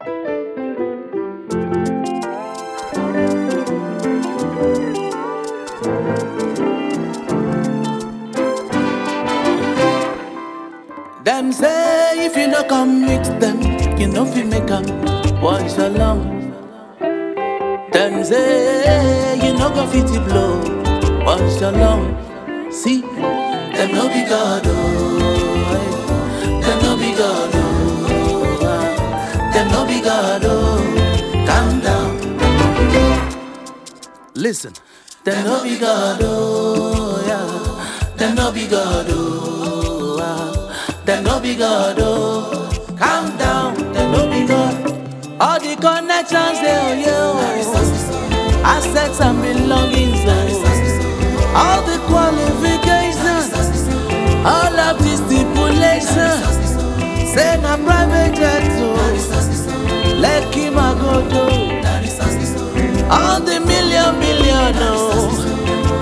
Them say if you no come mix them, you no fit make them once along. Them say you no go fit it blow once along. See, them no be God oh, Listen, them no be God oh, yeah. Them no be God oh, ah. Them no be God oh. Calm down, them no be God. All the connections they oh yeah. Assets and belongings oh. All the qualifications, all of the stipulations. Say na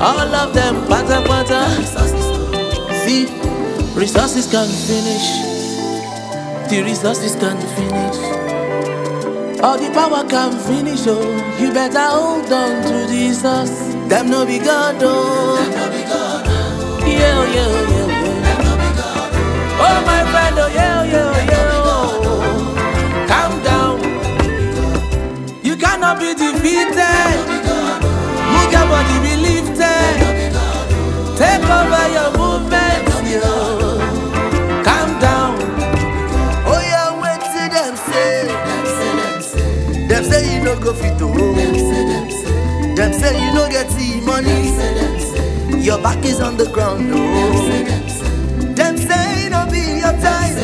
All of them pata pata. See, resources can finish. The resources can finish. All the power can finish, oh. You better hold on to source. Them no be God, oh. Yeah, oh, yeah, oh, yeah, oh, yeah. Oh, my friend, oh, yeah, yeah, yeah. oh. Calm down. You cannot be defeated. Them say you no go fit to Them say you no get the money. Your back is on the ground, oh. Them say you no be your time.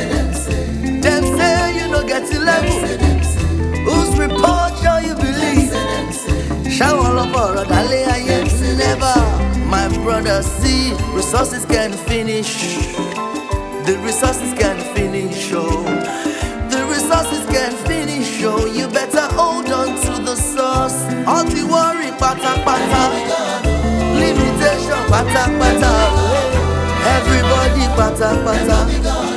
Them say you no get the level. Whose report shall you believe? Shall all of our dale I never. My brother, see, resources can finish. The resources can finish, oh. Pata. Limitation, pata. Everybody, pata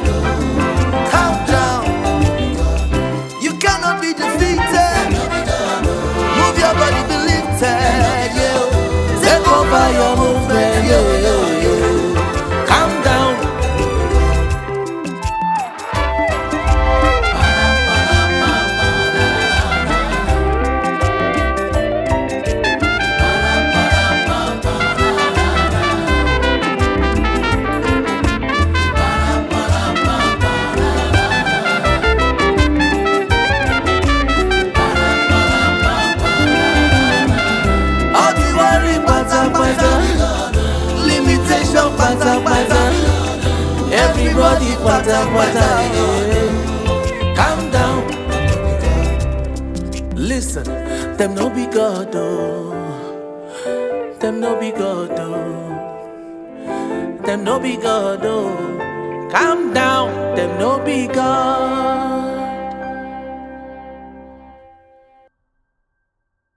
Pata. yeah. Calm down. Listen, them no be God, oh. Them no be God, oh. Them no be God, oh. Calm down, them no be God.